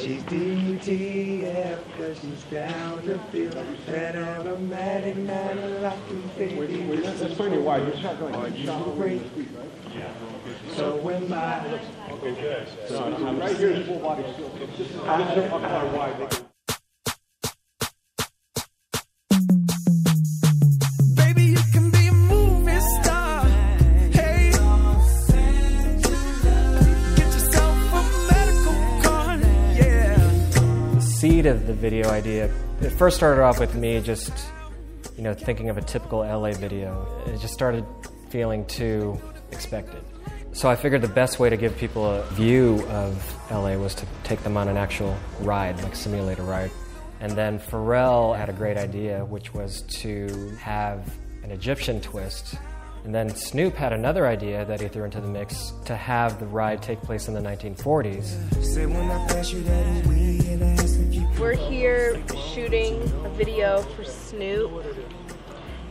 She's DTF cause she's down to feel that automatic 9 That's funny why you're shotgun. great. So when my Right here is full body. This is seed of the video idea, it first started off with me just, you know, thinking of a typical LA video. It just started feeling too expected. So I figured the best way to give people a view of LA was to take them on an actual ride, like simulator ride. And then Pharrell had a great idea, which was to have an Egyptian twist. And then Snoop had another idea that he threw into the mix to have the ride take place in the 1940s. Say when I pass you that weed and ask if you We're here shooting a video for Snoop,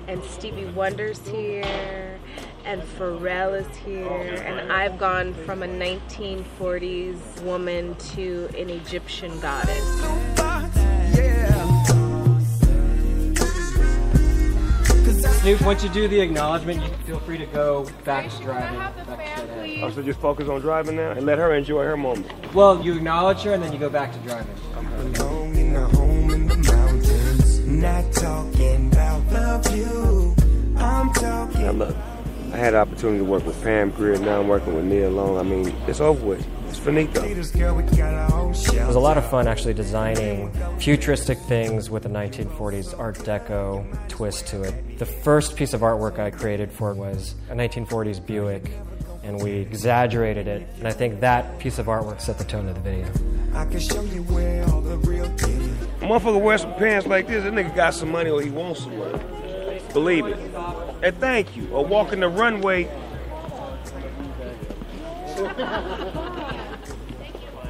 and Stevie Wonder's here, and Pharrell is here, and I've gone from a 1940s woman to an Egyptian goddess. Snoop, once you do the acknowledgement, you feel free to go back to driving. Back to straight ahead. Oh, so just focus on driving now and let her enjoy her moment. Well, you acknowledge her and then you go back to driving. alone in a home in the mountains. Not talking about love you. I'm talking. Now look, I had the opportunity to work with Pam Grier. Now I'm working with Nia Long. I mean, it's over with. It's finito. This girl, we got our own It was a lot of fun actually designing futuristic things with a 1940s Art Deco twist to it. The first piece of artwork I created for it was a 1940s Buick, and we exaggerated it. And I think that piece of artwork set the tone of the video. I can show you where all the real. A motherfucker wears some pants like this, that nigga got some money or he wants some money. Believe it. And thank you. Or walking the runway.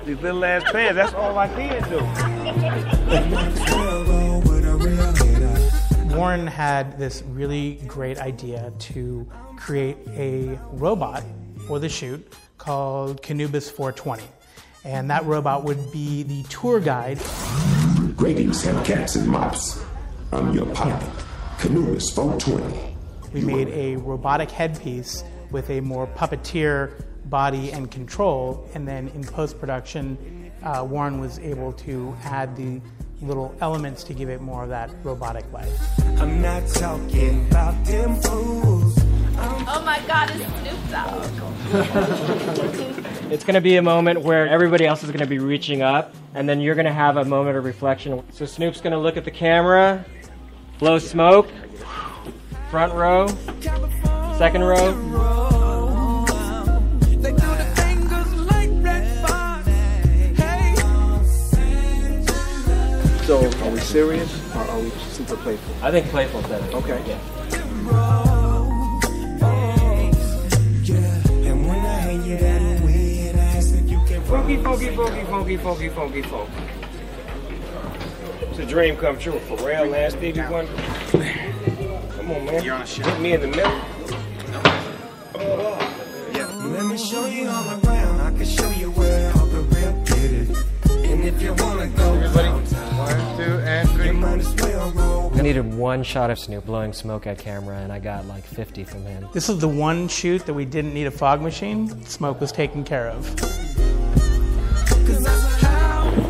These little ass pants, that's all I can do. Real roll with a real hitter. Warren had this really great idea to create a robot for the shoot called Canubis 420. And that robot would be the tour guide. Greetings, Hellcats and Mops. I'm your pilot, Canubis 420. We made a robotic headpiece with a more puppeteer body and control. And then in post production, uh, Warren was able to add the little elements to give it more of that robotic life. I'm not talking about them fools. Oh my god, it's Snoop Dogg. It's going to be a moment where everybody else is going to be reaching up, and then you're going to have a moment of reflection. So Snoop's going to look at the camera, blow smoke, front row, second row. Serious or are we super playful? I think playful's better. Okay. Yeah. Yeah. And when I hand you that weed and ask if you can Funky, funky, funky, funky, funky, funky, funky. It's a dream come true. Pharrell and Stevie Wonder. Come on, man. You're on a show. Hit me in the middle. Let me show you all around. I can show you where all the real get it. Needed one shot of Snoop blowing smoke at camera, and I got like 50 from him. This is the one shoot that we didn't need a fog machine. Smoke was taken care of.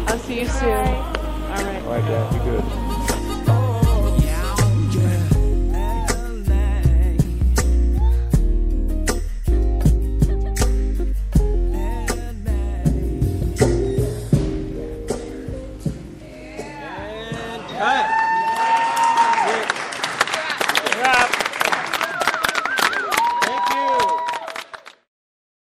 I'll see you soon. All right. All right, Dad, you good.